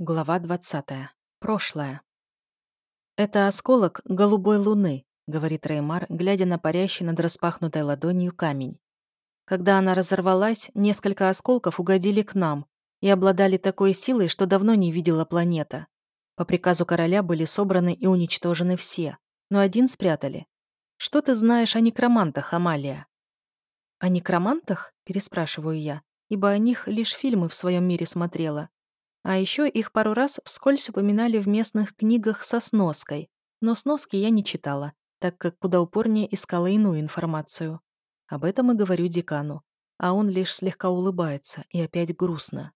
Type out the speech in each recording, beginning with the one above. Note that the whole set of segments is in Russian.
Глава 20. Прошлое. «Это осколок голубой луны», — говорит Реймар, глядя на парящий над распахнутой ладонью камень. Когда она разорвалась, несколько осколков угодили к нам и обладали такой силой, что давно не видела планета. По приказу короля были собраны и уничтожены все, но один спрятали. «Что ты знаешь о некромантах, Амалия?» «О некромантах?» — переспрашиваю я, ибо о них лишь фильмы в своем мире смотрела. А еще их пару раз вскользь упоминали в местных книгах со сноской, но сноски я не читала, так как куда упорнее искала иную информацию. Об этом и говорю декану, а он лишь слегка улыбается и опять грустно.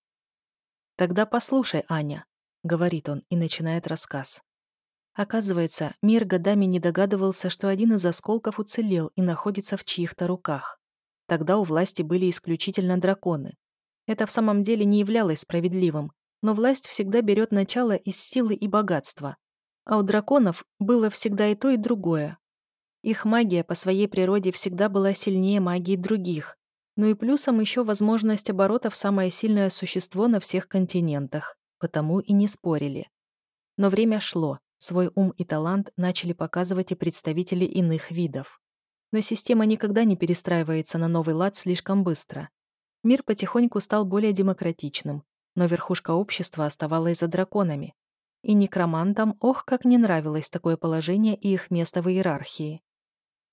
«Тогда послушай, Аня», — говорит он и начинает рассказ. Оказывается, мир годами не догадывался, что один из осколков уцелел и находится в чьих-то руках. Тогда у власти были исключительно драконы. Это в самом деле не являлось справедливым, но власть всегда берет начало из силы и богатства. А у драконов было всегда и то, и другое. Их магия по своей природе всегда была сильнее магии других. Ну и плюсом еще возможность оборота в самое сильное существо на всех континентах. Потому и не спорили. Но время шло, свой ум и талант начали показывать и представители иных видов. Но система никогда не перестраивается на новый лад слишком быстро. Мир потихоньку стал более демократичным, но верхушка общества оставалась за драконами. И некромантам, ох, как не нравилось такое положение и их место в иерархии.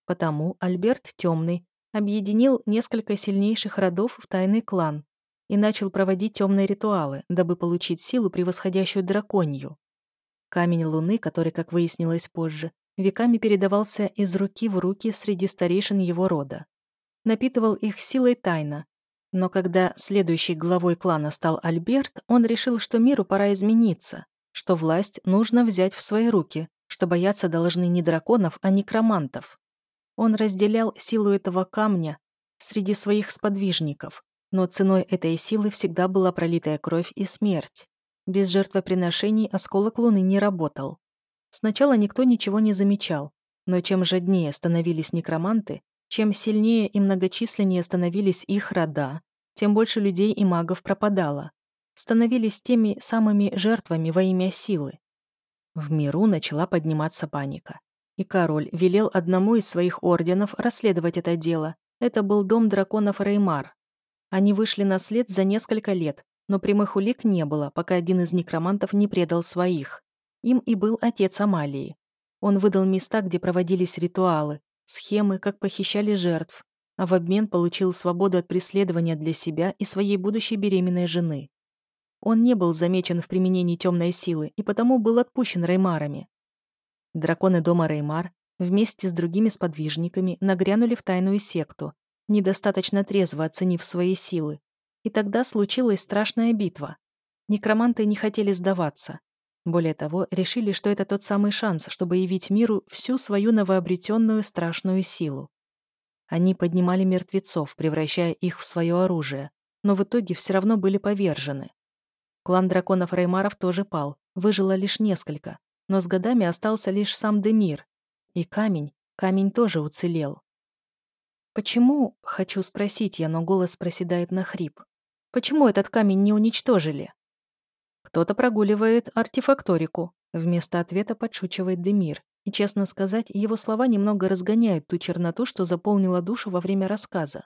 Потому Альберт Темный объединил несколько сильнейших родов в тайный клан и начал проводить темные ритуалы, дабы получить силу, превосходящую драконью. Камень Луны, который, как выяснилось позже, веками передавался из руки в руки среди старейшин его рода. Напитывал их силой тайно, но когда следующей главой клана стал Альберт, он решил, что миру пора измениться, что власть нужно взять в свои руки, что бояться должны не драконов, а некромантов. Он разделял силу этого камня среди своих сподвижников, но ценой этой силы всегда была пролитая кровь и смерть. Без жертвоприношений осколок луны не работал. Сначала никто ничего не замечал, но чем жаднее становились некроманты, чем сильнее и многочисленнее становились их рода, тем больше людей и магов пропадало. Становились теми самыми жертвами во имя силы. В миру начала подниматься паника. И король велел одному из своих орденов расследовать это дело. Это был дом драконов Реймар. Они вышли на след за несколько лет, но прямых улик не было, пока один из некромантов не предал своих. Им и был отец Амалии. Он выдал места, где проводились ритуалы, схемы, как похищали жертв, а в обмен получил свободу от преследования для себя и своей будущей беременной жены. Он не был замечен в применении темной силы и потому был отпущен Реймарами. Драконы дома Реймар вместе с другими сподвижниками нагрянули в тайную секту, недостаточно трезво оценив свои силы. И тогда случилась страшная битва. Некроманты не хотели сдаваться. Более того, решили, что это тот самый шанс, чтобы явить миру всю свою новообретенную страшную силу. Они поднимали мертвецов, превращая их в свое оружие, но в итоге все равно были повержены. Клан драконов Реймаров тоже пал, выжило лишь несколько, но с годами остался лишь сам Демир. И камень, камень тоже уцелел. «Почему?» — хочу спросить я, но голос проседает на хрип. «Почему этот камень не уничтожили?» Кто-то прогуливает артефакторику. Вместо ответа подшучивает Демир. И, честно сказать, его слова немного разгоняют ту черноту, что заполнила душу во время рассказа.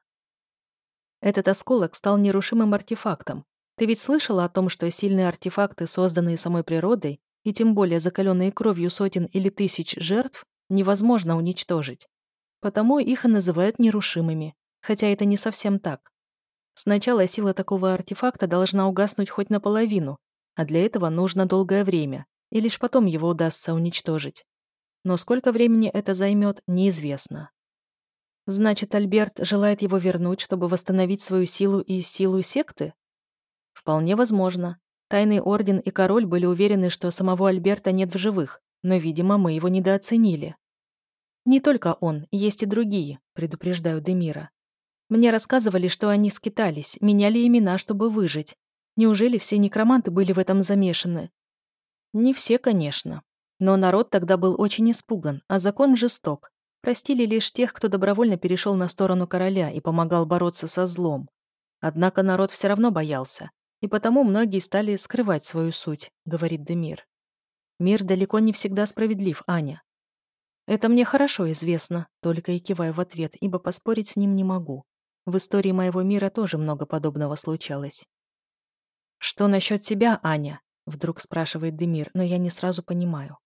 Этот осколок стал нерушимым артефактом. Ты ведь слышала о том, что сильные артефакты, созданные самой природой, и тем более закаленные кровью сотен или тысяч жертв, невозможно уничтожить. Потому их и называют нерушимыми, хотя это не совсем так. Сначала сила такого артефакта должна угаснуть хоть наполовину, а для этого нужно долгое время, и лишь потом его удастся уничтожить. Но сколько времени это займет, неизвестно. Значит, Альберт желает его вернуть, чтобы восстановить свою силу и силу секты? Вполне возможно. Тайный орден и король были уверены, что самого Альберта нет в живых, но, видимо, мы его недооценили. Не только он, есть и другие, предупреждаю Демира. Мне рассказывали, что они скитались, меняли имена, чтобы выжить, Неужели все некроманты были в этом замешаны? Не все, конечно. Но народ тогда был очень испуган, а закон жесток. Простили лишь тех, кто добровольно перешел на сторону короля и помогал бороться со злом. Однако народ все равно боялся. и потому многие стали скрывать свою суть, говорит Демир. Мир далеко не всегда справедлив, Аня. Это мне хорошо известно, только и киваю в ответ, ибо поспорить с ним не могу. В истории моего мира тоже много подобного случалось. «Что насчет тебя, Аня?» — вдруг спрашивает Демир, но я не сразу понимаю.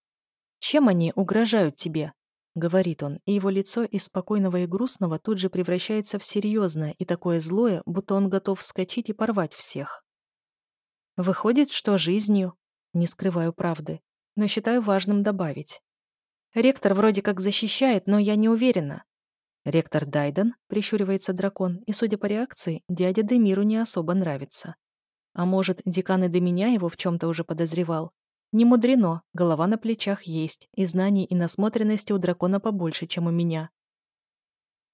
«Чем они угрожают тебе?» — говорит он, и его лицо из спокойного и грустного тут же превращается в серьезное и такое злое, будто он готов вскочить и порвать всех. Выходит, что жизнью, не скрываю правды, но считаю важным добавить. Ректор вроде как защищает, но я не уверена. Ректор Дайден, прищуривается дракон, и, судя по реакции, дядя Демиру не особо нравится. А может, декан и до меня его в чем-то уже подозревал? Не мудрено, голова на плечах есть, и знаний и насмотренности у дракона побольше, чем у меня.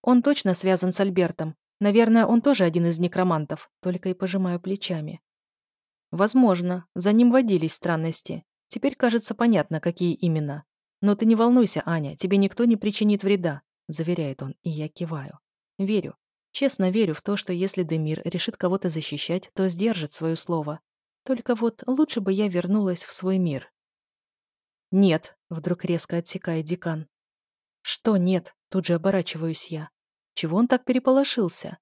Он точно связан с Альбертом. Наверное, он тоже один из некромантов, только и пожимаю плечами. Возможно, за ним водились странности. Теперь, кажется, понятно, какие именно. Но ты не волнуйся, Аня, тебе никто не причинит вреда, заверяет он, и я киваю. Верю. Честно верю в то, что если Демир решит кого-то защищать, то сдержит свое слово. Только вот лучше бы я вернулась в свой мир. «Нет», — вдруг резко отсекает декан. «Что нет?» — тут же оборачиваюсь я. Чего он так переполошился?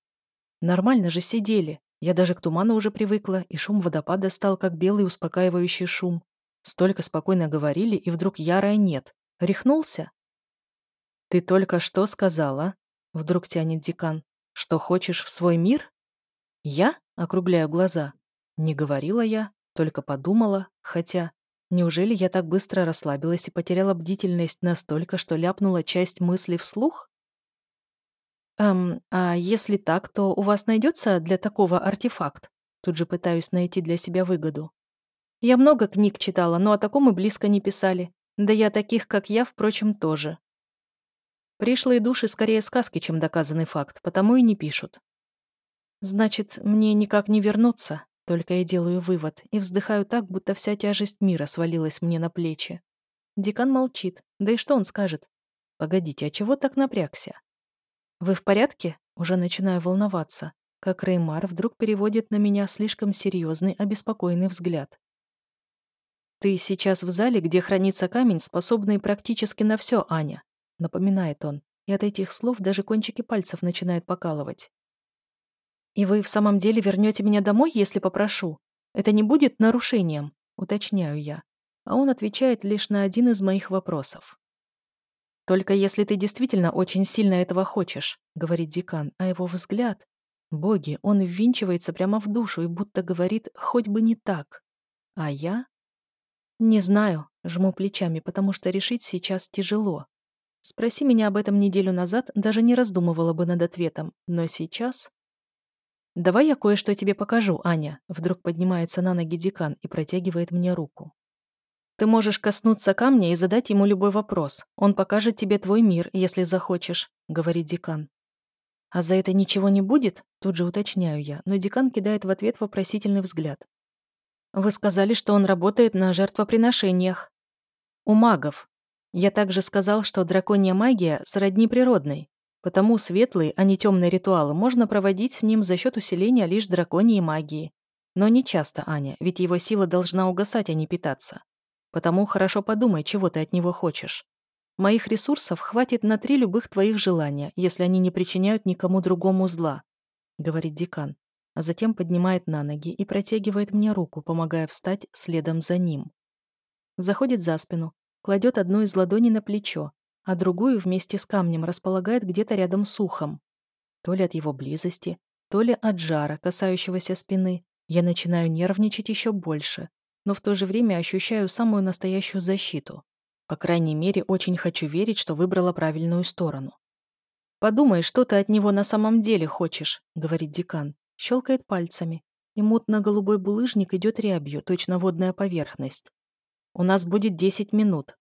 Нормально же сидели. Я даже к туману уже привыкла, и шум водопада стал как белый успокаивающий шум. Столько спокойно говорили, и вдруг ярая нет. Рехнулся? «Ты только что сказала?» — вдруг тянет декан. Что хочешь в свой мир? Я? Округляю глаза. Не говорила я, только подумала, хотя... Неужели я так быстро расслабилась и потеряла бдительность настолько, что ляпнула часть мысли вслух? Эм, а если так, то у вас найдется для такого артефакт? Тут же пытаюсь найти для себя выгоду. Я много книг читала, но о таком и близко не писали. Да я таких, как я, впрочем, тоже. Пришлые души скорее сказки, чем доказанный факт, потому и не пишут. Значит, мне никак не вернуться, только я делаю вывод и вздыхаю так, будто вся тяжесть мира свалилась мне на плечи. Декан молчит. Да и что он скажет? Погодите, а чего так напрягся? Вы в порядке? Уже начинаю волноваться, как Реймар вдруг переводит на меня слишком серьезный, обеспокоенный взгляд. Ты сейчас в зале, где хранится камень, способный практически на все, Аня напоминает он, и от этих слов даже кончики пальцев начинают покалывать. «И вы в самом деле вернете меня домой, если попрошу? Это не будет нарушением?» — уточняю я. А он отвечает лишь на один из моих вопросов. «Только если ты действительно очень сильно этого хочешь», — говорит декан, а его взгляд... Боги, он ввинчивается прямо в душу и будто говорит «хоть бы не так». А я? Не знаю, жму плечами, потому что решить сейчас тяжело. Спроси меня об этом неделю назад, даже не раздумывала бы над ответом. Но сейчас... «Давай я кое-что тебе покажу, Аня», вдруг поднимается на ноги декан и протягивает мне руку. «Ты можешь коснуться камня и задать ему любой вопрос. Он покажет тебе твой мир, если захочешь», — говорит декан. «А за это ничего не будет?» — тут же уточняю я, но декан кидает в ответ вопросительный взгляд. «Вы сказали, что он работает на жертвоприношениях». «У магов», я также сказал, что драконья магия сродни природной, потому светлые, а не темные ритуалы можно проводить с ним за счет усиления лишь драконьей магии. Но не часто, Аня, ведь его сила должна угасать, а не питаться. Потому хорошо подумай, чего ты от него хочешь. Моих ресурсов хватит на три любых твоих желания, если они не причиняют никому другому зла», — говорит декан, а затем поднимает на ноги и протягивает мне руку, помогая встать следом за ним. Заходит за спину, кладет одну из ладоней на плечо, а другую вместе с камнем располагает где-то рядом с ухом. То ли от его близости, то ли от жара, касающегося спины, я начинаю нервничать еще больше, но в то же время ощущаю самую настоящую защиту. По крайней мере, очень хочу верить, что выбрала правильную сторону. «Подумай, что ты от него на самом деле хочешь», — говорит декан, щелкает пальцами, и мутно-голубой булыжник идет рябью, точно водная поверхность. У нас будет 10 минут.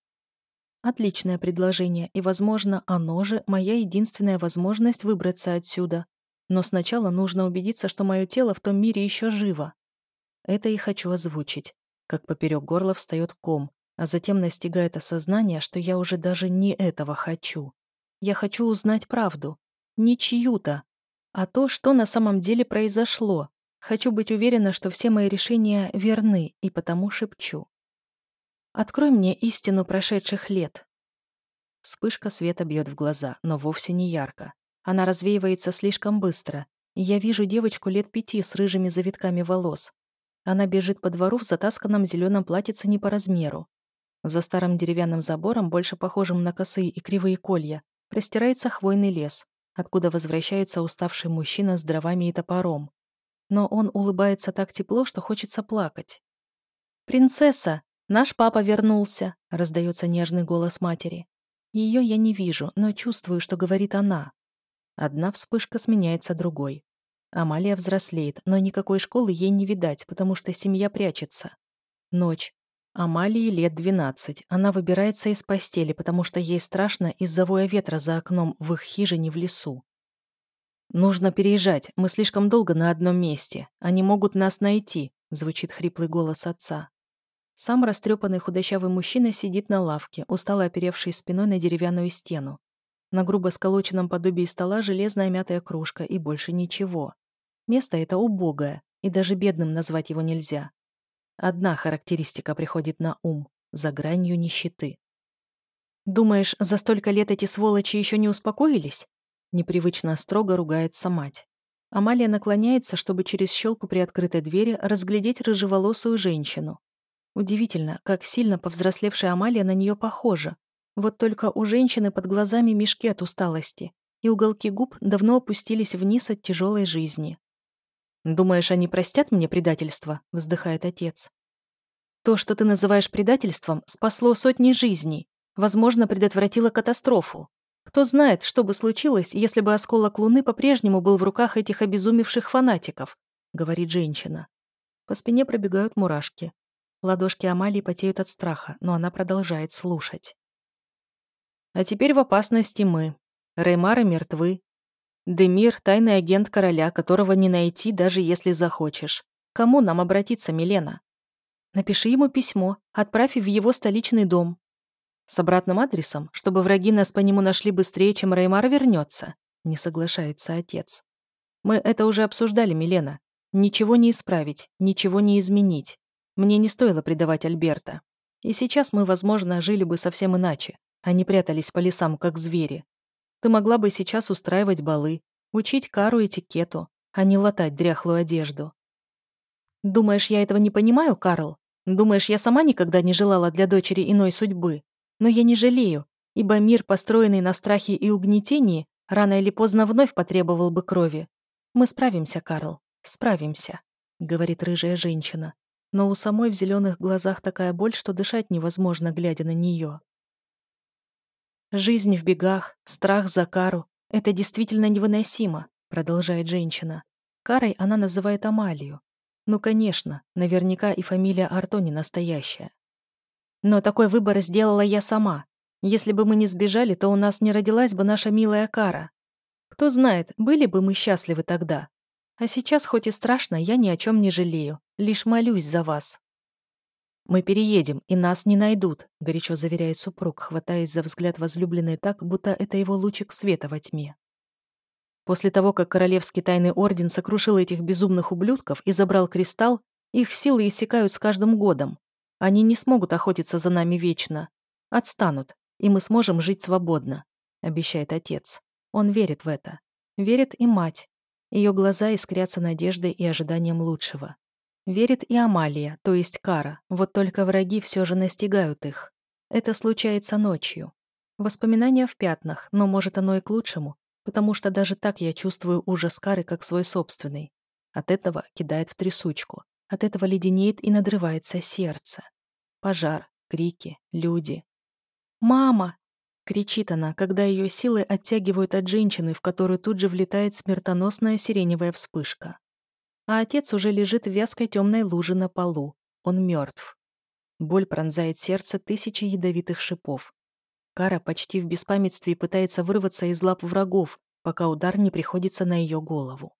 Отличное предложение, и, возможно, оно же моя единственная возможность выбраться отсюда. Но сначала нужно убедиться, что мое тело в том мире еще живо. Это и хочу озвучить. Как поперек горла встает ком, а затем настигает осознание, что я уже даже не этого хочу. Я хочу узнать правду. Не чью-то, а то, что на самом деле произошло. Хочу быть уверена, что все мои решения верны, и потому шепчу. Открой мне истину прошедших лет. Вспышка света бьет в глаза, но вовсе не ярко. Она развеивается слишком быстро, я вижу девочку лет пяти с рыжими завитками волос. Она бежит по двору в затасканном зеленом платьице не по размеру. За старым деревянным забором, больше похожим на косые и кривые колья, простирается хвойный лес, откуда возвращается уставший мужчина с дровами и топором. Но он улыбается так тепло, что хочется плакать. «Принцесса!» «Наш папа вернулся», — раздается нежный голос матери. Ее я не вижу, но чувствую, что говорит она. Одна вспышка сменяется другой. Амалия взрослеет, но никакой школы ей не видать, потому что семья прячется. Ночь. Амалии лет 12. Она выбирается из постели, потому что ей страшно из-за воя ветра за окном в их хижине в лесу. «Нужно переезжать, мы слишком долго на одном месте. Они могут нас найти», — звучит хриплый голос отца. Сам растрепанный худощавый мужчина сидит на лавке, устало оперевший спиной на деревянную стену. На грубо сколоченном подобии стола железная мятая кружка и больше ничего. Место это убогое, и даже бедным назвать его нельзя. Одна характеристика приходит на ум – за гранью нищеты. «Думаешь, за столько лет эти сволочи еще не успокоились?» Непривычно строго ругается мать. Амалия наклоняется, чтобы через щелку при открытой двери разглядеть рыжеволосую женщину. Удивительно, как сильно повзрослевшая Амалия на нее похожа. Вот только у женщины под глазами мешки от усталости, и уголки губ давно опустились вниз от тяжелой жизни. «Думаешь, они простят мне предательство?» – вздыхает отец. «То, что ты называешь предательством, спасло сотни жизней, возможно, предотвратило катастрофу. Кто знает, что бы случилось, если бы осколок Луны по-прежнему был в руках этих обезумевших фанатиков», – говорит женщина. По спине пробегают мурашки. Ладошки Амалии потеют от страха, но она продолжает слушать. А теперь в опасности мы. Реймары мертвы. Демир — тайный агент короля, которого не найти, даже если захочешь. Кому нам обратиться, Милена? Напиши ему письмо, отправь в его столичный дом. С обратным адресом, чтобы враги нас по нему нашли быстрее, чем Реймар вернется. Не соглашается отец. Мы это уже обсуждали, Милена. Ничего не исправить, ничего не изменить. Мне не стоило предавать Альберта. И сейчас мы, возможно, жили бы совсем иначе, а не прятались по лесам, как звери. Ты могла бы сейчас устраивать балы, учить кару этикету, а не латать дряхлую одежду. Думаешь, я этого не понимаю, Карл? Думаешь, я сама никогда не желала для дочери иной судьбы? Но я не жалею, ибо мир, построенный на страхе и угнетении, рано или поздно вновь потребовал бы крови. Мы справимся, Карл, справимся, говорит рыжая женщина но у самой в зеленых глазах такая боль, что дышать невозможно, глядя на нее. «Жизнь в бегах, страх за кару — это действительно невыносимо», продолжает женщина. Карой она называет Амалию. Ну, конечно, наверняка и фамилия Арто не настоящая. Но такой выбор сделала я сама. Если бы мы не сбежали, то у нас не родилась бы наша милая Кара. Кто знает, были бы мы счастливы тогда. А сейчас, хоть и страшно, я ни о чем не жалею, лишь молюсь за вас. «Мы переедем, и нас не найдут», — горячо заверяет супруг, хватаясь за взгляд возлюбленной так, будто это его лучик света во тьме. После того, как Королевский тайный орден сокрушил этих безумных ублюдков и забрал кристалл, их силы иссякают с каждым годом. Они не смогут охотиться за нами вечно. Отстанут, и мы сможем жить свободно», — обещает отец. Он верит в это. Верит и мать, ее глаза искрятся надеждой и ожиданием лучшего. Верит и Амалия, то есть Кара, вот только враги все же настигают их. Это случается ночью. Воспоминания в пятнах, но может оно и к лучшему, потому что даже так я чувствую ужас Кары как свой собственный. От этого кидает в трясучку, от этого леденеет и надрывается сердце. Пожар, крики, люди. «Мама!» Кричит она, когда ее силы оттягивают от женщины, в которую тут же влетает смертоносная сиреневая вспышка. А отец уже лежит в вязкой темной луже на полу. Он мертв. Боль пронзает сердце тысячи ядовитых шипов. Кара почти в беспамятстве пытается вырваться из лап врагов, пока удар не приходится на ее голову.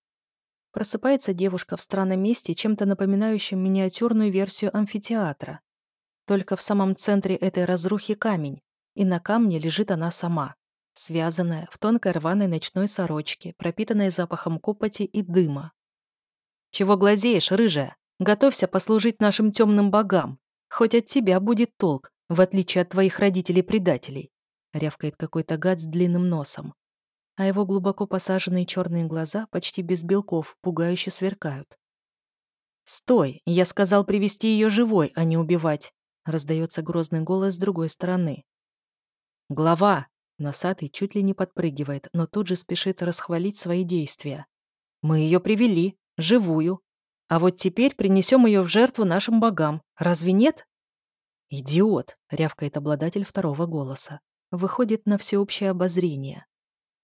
Просыпается девушка в странном месте, чем-то напоминающем миниатюрную версию амфитеатра. Только в самом центре этой разрухи камень, и на камне лежит она сама, связанная в тонкой рваной ночной сорочке, пропитанной запахом копоти и дыма. Чего глазеешь, рыжая? Готовься послужить нашим темным богам. Хоть от тебя будет толк, в отличие от твоих родителей-предателей», — рявкает какой-то гад с длинным носом. А его глубоко посаженные черные глаза, почти без белков, пугающе сверкают. «Стой! Я сказал привести ее живой, а не убивать!» — раздается грозный голос с другой стороны. «Глава!» — носатый чуть ли не подпрыгивает, но тут же спешит расхвалить свои действия. «Мы ее привели, живую. А вот теперь принесем ее в жертву нашим богам. Разве нет?» «Идиот!» — рявкает обладатель второго голоса. Выходит на всеобщее обозрение.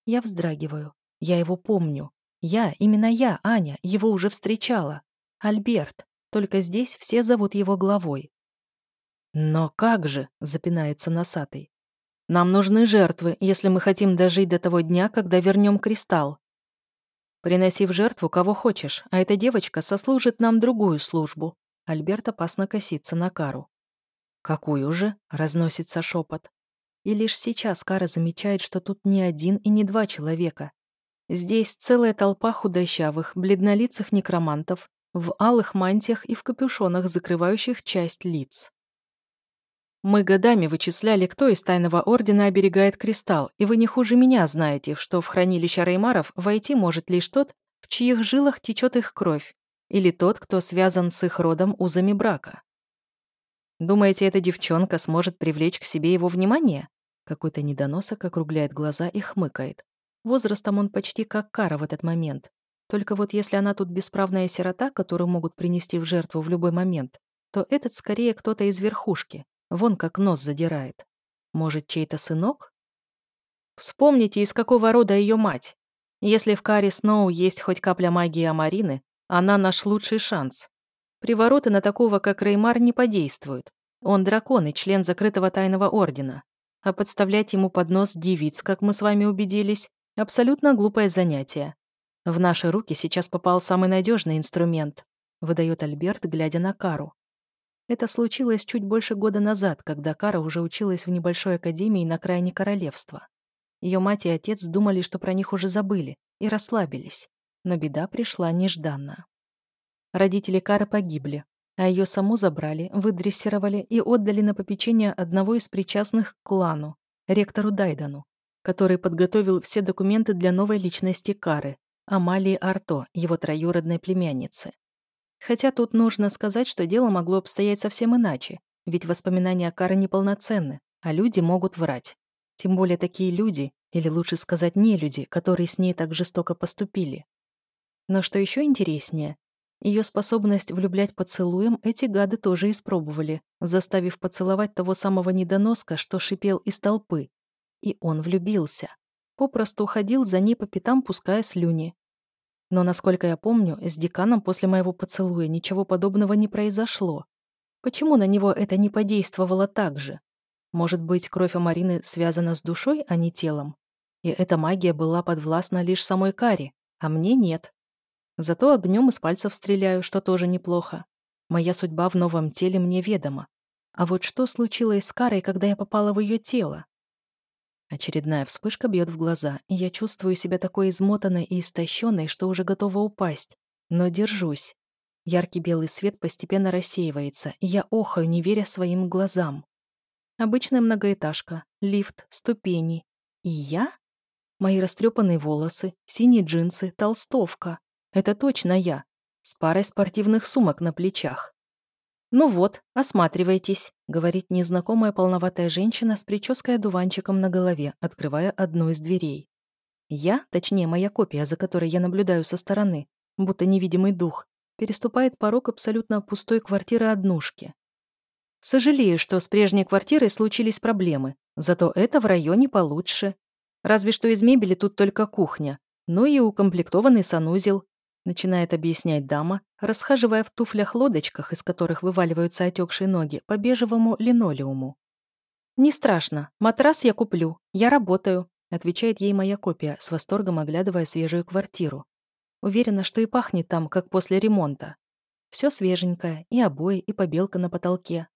Я вздрагиваю. Я его помню. Я, именно я, Аня, его уже встречала. Альберт. Только здесь все зовут его главой. «Но как же?» — запинается носатый. «Нам нужны жертвы, если мы хотим дожить до того дня, когда вернем кристалл. Приноси в жертву кого хочешь, а эта девочка сослужит нам другую службу». Альберт опасно косится на Кару. «Какую же?» — разносится шепот. И лишь сейчас Кара замечает, что тут не один и не два человека. Здесь целая толпа худощавых, бледнолицых некромантов, в алых мантиях и в капюшонах, закрывающих часть лиц. Мы годами вычисляли, кто из Тайного Ордена оберегает кристалл, и вы не хуже меня знаете, что в хранилище Реймаров войти может лишь тот, в чьих жилах течет их кровь, или тот, кто связан с их родом узами брака. Думаете, эта девчонка сможет привлечь к себе его внимание? Какой-то недоносок округляет глаза и хмыкает. Возрастом он почти как Кара в этот момент. Только вот если она тут бесправная сирота, которую могут принести в жертву в любой момент, то этот скорее кто-то из верхушки. Вон как нос задирает. Может, чей-то сынок? Вспомните, из какого рода ее мать. Если в Каре Сноу есть хоть капля магии Амарины, она наш лучший шанс. Привороты на такого, как Реймар, не подействуют. Он дракон и член закрытого тайного ордена. А подставлять ему под нос девиц, как мы с вами убедились, абсолютно глупое занятие. В наши руки сейчас попал самый надежный инструмент, выдает Альберт, глядя на Кару. Это случилось чуть больше года назад, когда Кара уже училась в небольшой академии на крайне королевства. Ее мать и отец думали, что про них уже забыли, и расслабились. Но беда пришла нежданно. Родители Кары погибли, а ее саму забрали, выдрессировали и отдали на попечение одного из причастных к клану, ректору Дайдану, который подготовил все документы для новой личности Кары, Амалии Арто, его троюродной племянницы. Хотя тут нужно сказать, что дело могло обстоять совсем иначе, ведь воспоминания Кары неполноценны, а люди могут врать. Тем более такие люди, или лучше сказать не люди, которые с ней так жестоко поступили. Но что еще интереснее, ее способность влюблять поцелуем эти гады тоже испробовали, заставив поцеловать того самого недоноска, что шипел из толпы. И он влюбился. Попросту уходил за ней по пятам, пуская слюни. Но, насколько я помню, с деканом после моего поцелуя ничего подобного не произошло. Почему на него это не подействовало так же? Может быть, кровь Амарины связана с душой, а не телом? И эта магия была подвластна лишь самой Каре, а мне нет. Зато огнем из пальцев стреляю, что тоже неплохо. Моя судьба в новом теле мне ведома. А вот что случилось с Карой, когда я попала в ее тело? Очередная вспышка бьет в глаза, и я чувствую себя такой измотанной и истощенной, что уже готова упасть. Но держусь. Яркий белый свет постепенно рассеивается, и я охаю, не веря своим глазам. Обычная многоэтажка, лифт, ступени. И я? Мои растрепанные волосы, синие джинсы, толстовка. Это точно я. С парой спортивных сумок на плечах. «Ну вот, осматривайтесь», — говорит незнакомая полноватая женщина с прической одуванчиком на голове, открывая одну из дверей. Я, точнее моя копия, за которой я наблюдаю со стороны, будто невидимый дух, переступает порог абсолютно пустой квартиры однушки. Сожалею, что с прежней квартирой случились проблемы, зато это в районе получше. Разве что из мебели тут только кухня, ну и укомплектованный санузел, начинает объяснять дама, расхаживая в туфлях-лодочках, из которых вываливаются отекшие ноги, по бежевому линолеуму. «Не страшно, матрас я куплю, я работаю», отвечает ей моя копия, с восторгом оглядывая свежую квартиру. Уверена, что и пахнет там, как после ремонта. Все свеженькое, и обои, и побелка на потолке.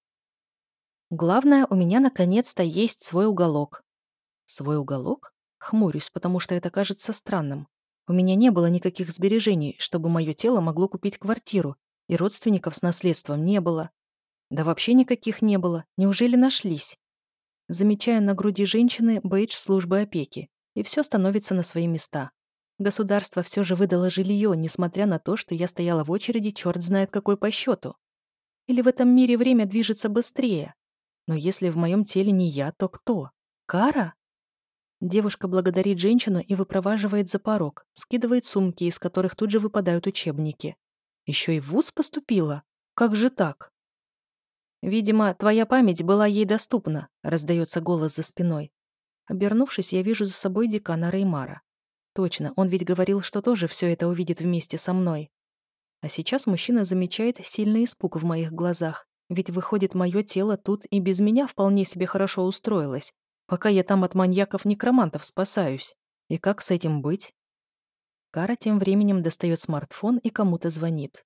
Главное, у меня наконец-то есть свой уголок. Свой уголок? Хмурюсь, потому что это кажется странным. У меня не было никаких сбережений, чтобы мое тело могло купить квартиру, и родственников с наследством не было. Да вообще никаких не было. Неужели нашлись? Замечаю на груди женщины бейдж службы опеки, и все становится на свои места. Государство все же выдало жилье, несмотря на то, что я стояла в очереди черт знает какой по счету. Или в этом мире время движется быстрее? Но если в моем теле не я, то кто? Кара? Девушка благодарит женщину и выпроваживает за порог, скидывает сумки, из которых тут же выпадают учебники. Еще и в ВУЗ поступила? Как же так? «Видимо, твоя память была ей доступна», — раздается голос за спиной. Обернувшись, я вижу за собой декана Реймара. Точно, он ведь говорил, что тоже все это увидит вместе со мной. А сейчас мужчина замечает сильный испуг в моих глазах, ведь выходит, мое тело тут и без меня вполне себе хорошо устроилось, пока я там от маньяков-некромантов спасаюсь. И как с этим быть? Кара тем временем достает смартфон и кому-то звонит.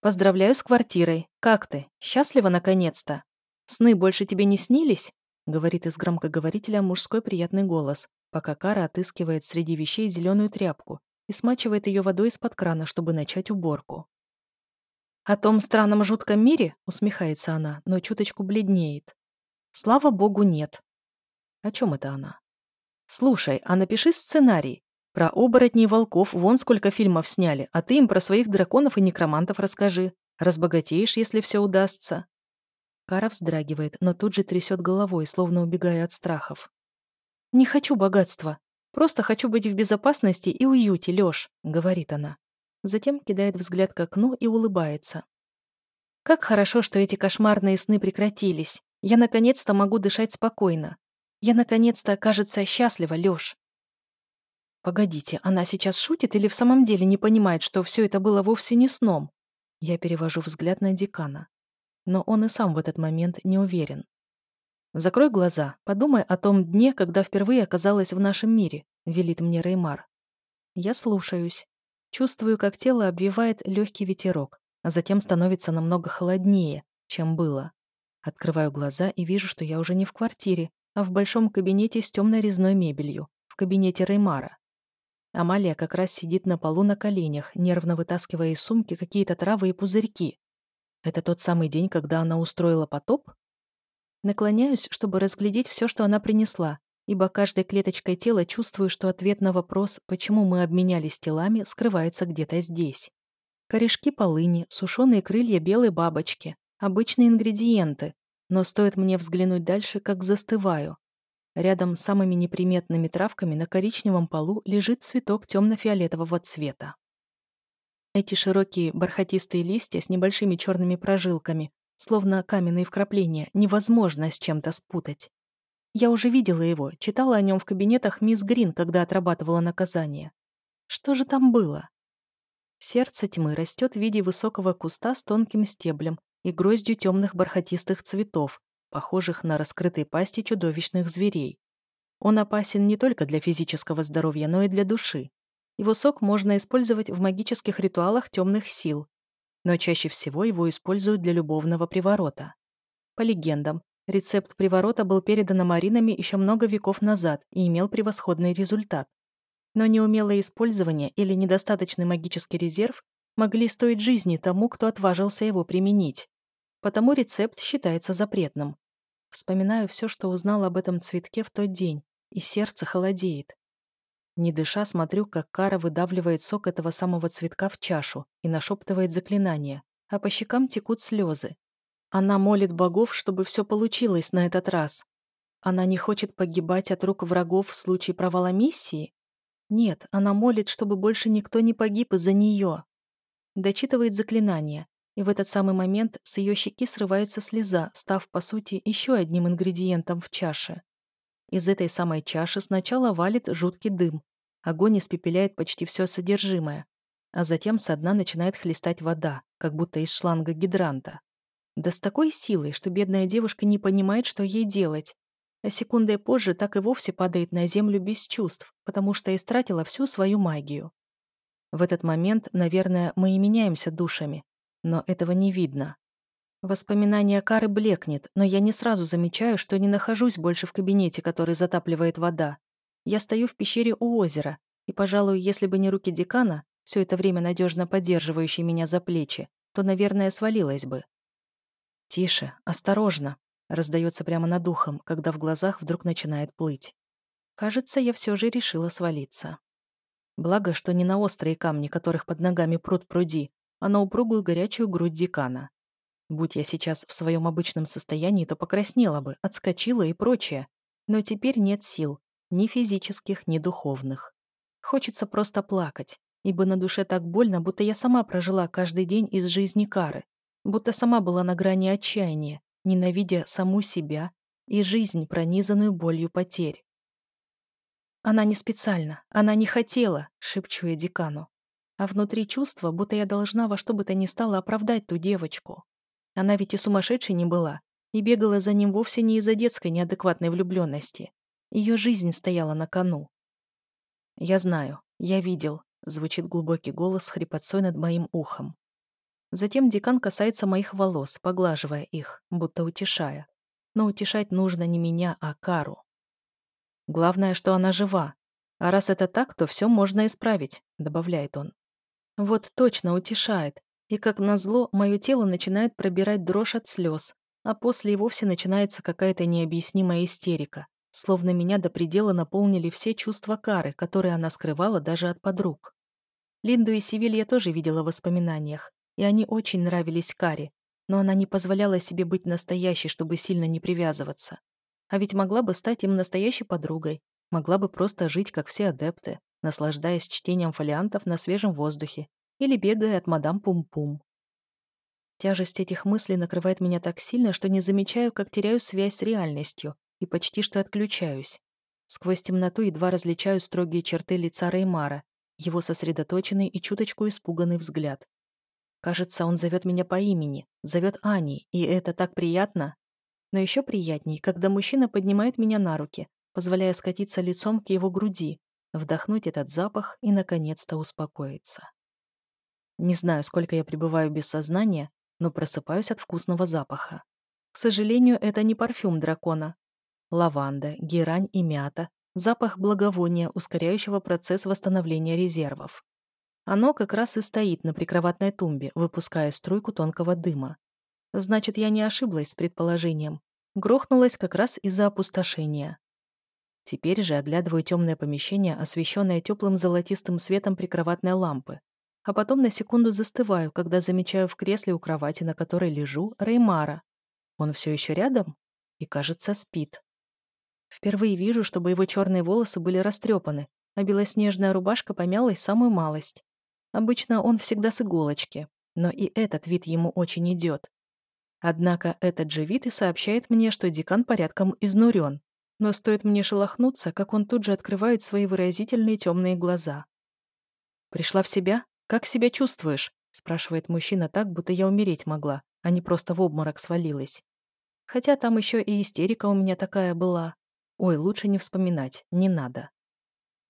«Поздравляю с квартирой. Как ты? Счастлива наконец-то? Сны больше тебе не снились?» — говорит из громкоговорителя мужской приятный голос, пока Кара отыскивает среди вещей зеленую тряпку и смачивает ее водой из-под крана, чтобы начать уборку. «О том странном жутком мире?» — усмехается она, но чуточку бледнеет. «Слава богу, нет». О чем это она? «Слушай, а напиши сценарий. Про оборотней волков вон сколько фильмов сняли, а ты им про своих драконов и некромантов расскажи. Разбогатеешь, если все удастся». Кара вздрагивает, но тут же трясет головой, словно убегая от страхов. «Не хочу богатства. Просто хочу быть в безопасности и уюте, Лёш», — говорит она. Затем кидает взгляд к окну и улыбается. «Как хорошо, что эти кошмарные сны прекратились. Я наконец-то могу дышать спокойно. Я наконец-то, кажется, счастлива, Лёш. Погодите, она сейчас шутит или в самом деле не понимает, что все это было вовсе не сном? Я перевожу взгляд на декана. Но он и сам в этот момент не уверен. «Закрой глаза, подумай о том дне, когда впервые оказалась в нашем мире», — велит мне Реймар. Я слушаюсь. Чувствую, как тело обвивает легкий ветерок, а затем становится намного холоднее, чем было. Открываю глаза и вижу, что я уже не в квартире, а в большом кабинете с темной резной мебелью, в кабинете Реймара. Амалия как раз сидит на полу на коленях, нервно вытаскивая из сумки какие-то травы и пузырьки. Это тот самый день, когда она устроила потоп? Наклоняюсь, чтобы разглядеть все, что она принесла, ибо каждой клеточкой тела чувствую, что ответ на вопрос, почему мы обменялись телами, скрывается где-то здесь. Корешки полыни, сушеные крылья белой бабочки, обычные ингредиенты, но стоит мне взглянуть дальше, как застываю. Рядом с самыми неприметными травками на коричневом полу лежит цветок темно-фиолетового цвета. Эти широкие бархатистые листья с небольшими черными прожилками, словно каменные вкрапления, невозможно с чем-то спутать. Я уже видела его, читала о нем в кабинетах мисс Грин, когда отрабатывала наказание. Что же там было? Сердце тьмы растет в виде высокого куста с тонким стеблем и гроздью темных бархатистых цветов, похожих на раскрытые пасти чудовищных зверей. Он опасен не только для физического здоровья, но и для души. Его сок можно использовать в магических ритуалах темных сил, но чаще всего его используют для любовного приворота. По легендам, рецепт приворота был передан Маринами еще много веков назад и имел превосходный результат. Но неумелое использование или недостаточный магический резерв могли стоить жизни тому, кто отважился его применить. Потому рецепт считается запретным. Вспоминаю все, что узнал об этом цветке в тот день, и сердце холодеет. Не дыша, смотрю, как Кара выдавливает сок этого самого цветка в чашу и нашептывает заклинание, а по щекам текут слезы. Она молит богов, чтобы все получилось на этот раз. Она не хочет погибать от рук врагов в случае провала миссии? Нет, она молит, чтобы больше никто не погиб из-за нее. Дочитывает заклинание, и в этот самый момент с ее щеки срывается слеза, став, по сути, еще одним ингредиентом в чаше. Из этой самой чаши сначала валит жуткий дым. Огонь испепеляет почти все содержимое. А затем со дна начинает хлестать вода, как будто из шланга гидранта. Да с такой силой, что бедная девушка не понимает, что ей делать. А секундой позже так и вовсе падает на землю без чувств, потому что истратила всю свою магию. В этот момент, наверное, мы и меняемся душами, но этого не видно. Воспоминание Кары блекнет, но я не сразу замечаю, что не нахожусь больше в кабинете, который затапливает вода. Я стою в пещере у озера, И, пожалуй, если бы не руки декана, все это время надежно поддерживающие меня за плечи, то, наверное, свалилась бы. «Тише, осторожно!» — раздается прямо над ухом, когда в глазах вдруг начинает плыть. Кажется, я все же решила свалиться. Благо, что не на острые камни, которых под ногами пруд пруди, а на упругую горячую грудь декана. Будь я сейчас в своем обычном состоянии, то покраснела бы, отскочила и прочее. Но теперь нет сил, ни физических, ни духовных. Хочется просто плакать, ибо на душе так больно, будто я сама прожила каждый день из жизни кары, будто сама была на грани отчаяния, ненавидя саму себя и жизнь, пронизанную болью потерь. «Она не специально, она не хотела», — шепчу я декану. А внутри чувства, будто я должна во что бы то ни стало оправдать ту девочку. Она ведь и сумасшедшей не была, и бегала за ним вовсе не из-за детской неадекватной влюбленности. Ее жизнь стояла на кону. «Я знаю, я видел», — звучит глубокий голос с хрипотцой над моим ухом. Затем декан касается моих волос, поглаживая их, будто утешая. Но утешать нужно не меня, а Кару. Главное, что она жива. А раз это так, то все можно исправить, добавляет он. Вот точно утешает. И как назло, мое тело начинает пробирать дрожь от слез, а после и вовсе начинается какая-то необъяснимая истерика, словно меня до предела наполнили все чувства кары, которые она скрывала даже от подруг. Линду и Сивиль я тоже видела в воспоминаниях, и они очень нравились Каре, но она не позволяла себе быть настоящей, чтобы сильно не привязываться. А ведь могла бы стать им настоящей подругой, могла бы просто жить, как все адепты, наслаждаясь чтением фолиантов на свежем воздухе или бегая от мадам Пум-Пум. Тяжесть этих мыслей накрывает меня так сильно, что не замечаю, как теряю связь с реальностью и почти что отключаюсь. Сквозь темноту едва различаю строгие черты лица Реймара, его сосредоточенный и чуточку испуганный взгляд. Кажется, он зовет меня по имени, зовет Ани, и это так приятно. Но еще приятней, когда мужчина поднимает меня на руки, позволяя скатиться лицом к его груди, вдохнуть этот запах и, наконец-то, успокоиться. Не знаю, сколько я пребываю без сознания, но просыпаюсь от вкусного запаха. К сожалению, это не парфюм дракона. Лаванда, герань и мята – запах благовония, ускоряющего процесс восстановления резервов. Оно как раз и стоит на прикроватной тумбе, выпуская струйку тонкого дыма. Значит, я не ошиблась с предположением. Грохнулась как раз из-за опустошения. Теперь же оглядываю темное помещение, освещенное теплым золотистым светом прикроватной лампы. А потом на секунду застываю, когда замечаю в кресле у кровати, на которой лежу, Реймара. Он все еще рядом и, кажется, спит. Впервые вижу, чтобы его черные волосы были растрепаны, а белоснежная рубашка помялась самую малость. Обычно он всегда с иголочки, но и этот вид ему очень идет. Однако этот же вид и сообщает мне, что декан порядком изнурен, но стоит мне шелохнуться, как он тут же открывает свои выразительные темные глаза. «Пришла в себя? Как себя чувствуешь?» спрашивает мужчина так, будто я умереть могла, а не просто в обморок свалилась. Хотя там еще и истерика у меня такая была. Ой, лучше не вспоминать, не надо.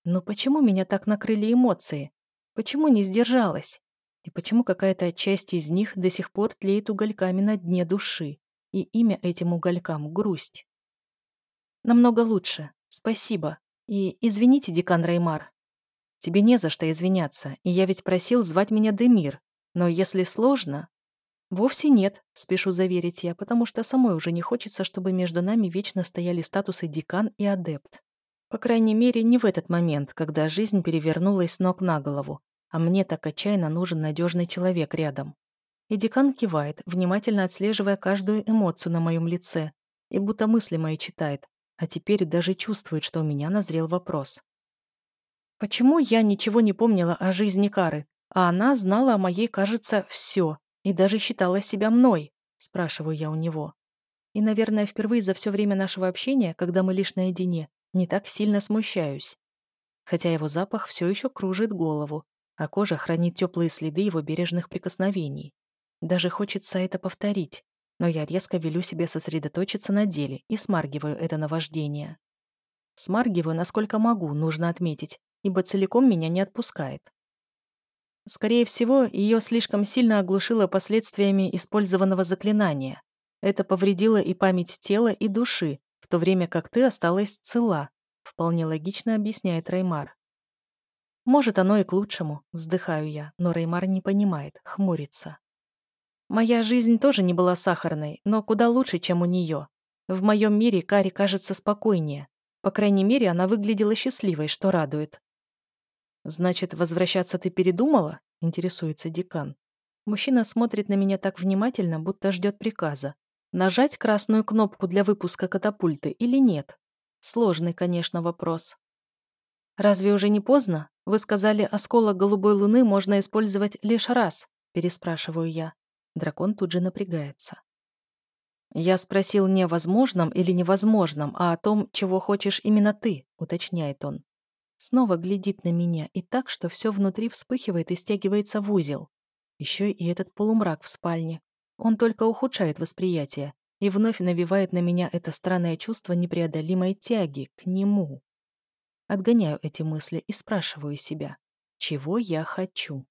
Но почему меня так накрыли эмоции? Почему не сдержалась? И почему какая-то часть из них до сих пор тлеет угольками на дне души? И имя этим уголькам — грусть. Намного лучше. Спасибо. И извините, декан Реймар. Тебе не за что извиняться, и я ведь просил звать меня Демир. Но если сложно... Вовсе нет, спешу заверить я, потому что самой уже не хочется, чтобы между нами вечно стояли статусы декан и адепт. По крайней мере, не в этот момент, когда жизнь перевернулась с ног на голову, а мне так отчаянно нужен надежный человек рядом. И декан кивает, внимательно отслеживая каждую эмоцию на моем лице, и будто мысли мои читает, а теперь даже чувствует, что у меня назрел вопрос. Почему я ничего не помнила о жизни Кары, а она знала о моей, кажется, все, и даже считала себя мной, спрашиваю я у него. И, наверное, впервые за все время нашего общения, когда мы лишь наедине, не так сильно смущаюсь. Хотя его запах все еще кружит голову, а кожа хранит теплые следы его бережных прикосновений. Даже хочется это повторить, но я резко велю себе сосредоточиться на деле и смаргиваю это наваждение. Смаргиваю, насколько могу, нужно отметить, ибо целиком меня не отпускает. Скорее всего, ее слишком сильно оглушило последствиями использованного заклинания. Это повредило и память тела, и души, в то время как ты осталась цела, вполне логично объясняет Раймар. Может, оно и к лучшему, вздыхаю я, но Реймар не понимает, хмурится. Моя жизнь тоже не была сахарной, но куда лучше, чем у нее. В моем мире Кари кажется спокойнее. По крайней мере, она выглядела счастливой, что радует. «Значит, возвращаться ты передумала?» — интересуется декан. Мужчина смотрит на меня так внимательно, будто ждет приказа. Нажать красную кнопку для выпуска катапульты или нет? Сложный, конечно, вопрос. «Разве уже не поздно? Вы сказали, осколок голубой луны можно использовать лишь раз», переспрашиваю я. Дракон тут же напрягается. «Я спросил не о возможном или невозможном, а о том, чего хочешь именно ты», уточняет он. Снова глядит на меня и так, что все внутри вспыхивает и стягивается в узел. Еще и этот полумрак в спальне. Он только ухудшает восприятие и вновь навевает на меня это странное чувство непреодолимой тяги к нему. Отгоняю эти мысли и спрашиваю себя, чего я хочу.